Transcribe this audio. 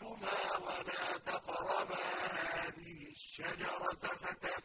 فَكُلْتُمَا وَلَا تَقْرَبَا هَٰذِهِ الشَّجَرَةَ فتأتي